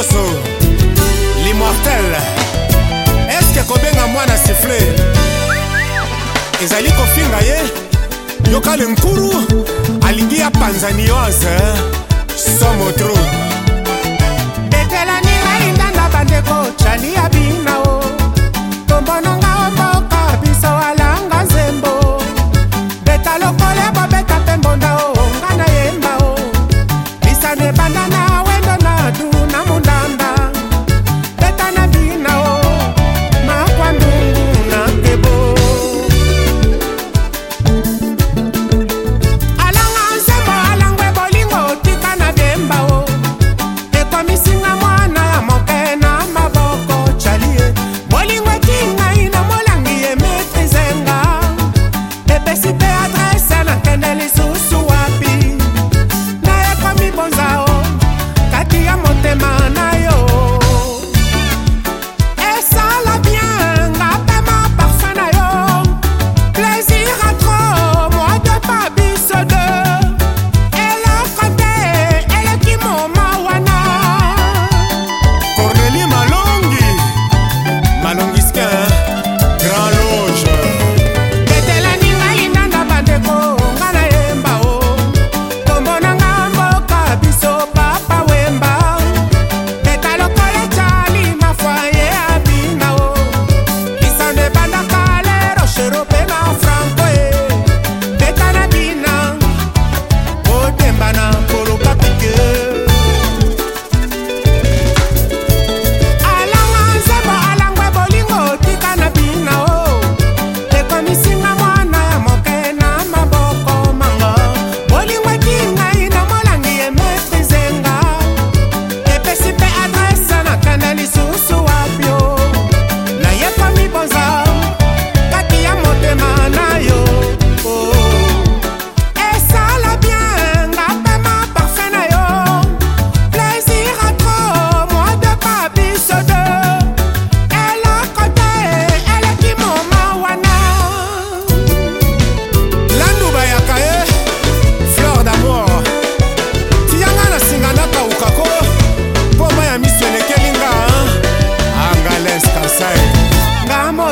nyonso l'immortel eske kobenga mwana sifle ezali kofinga ye yokale nkuru alingi ya panza nuance somotro etelani ngai nganga bandeko cali ya binao tombonongo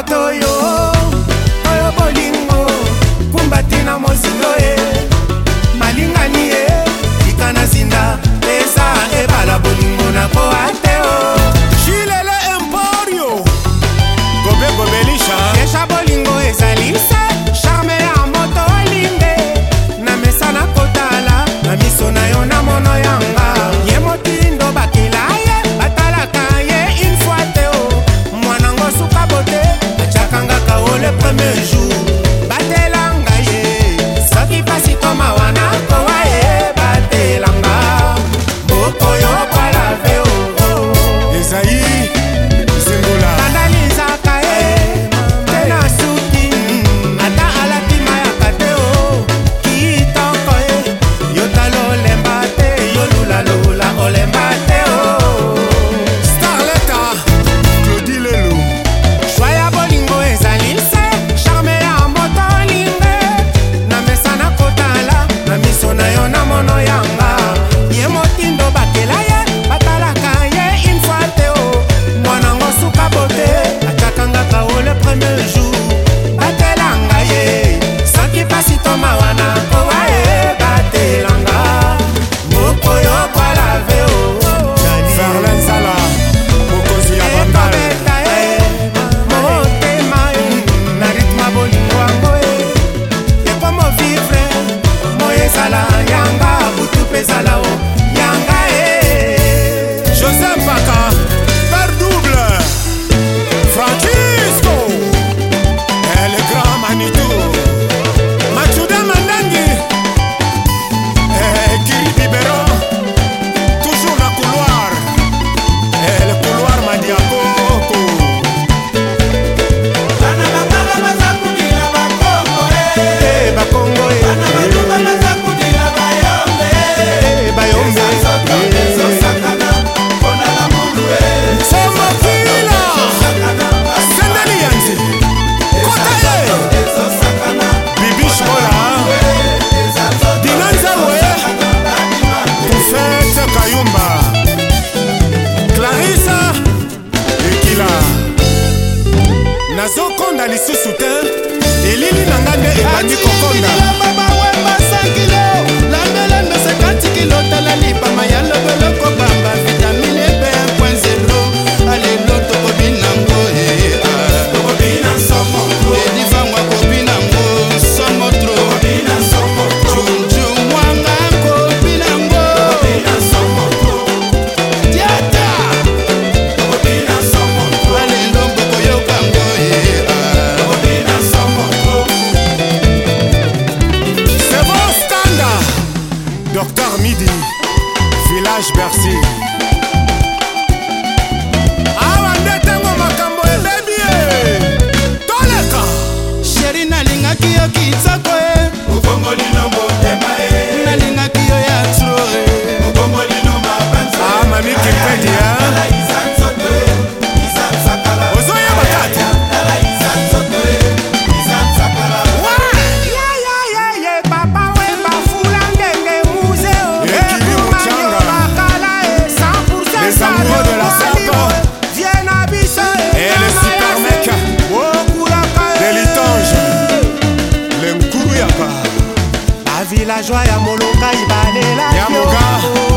とよ kayumba clarisa ekila nazokonda lisusu te elili na nga nde ebandi kokonda Docteur Midi, village Bercy. awa nde ntango makambo elebi ye toleka sheri nalingaki yo kitoko ye bavillageois ya moloka ibalela yo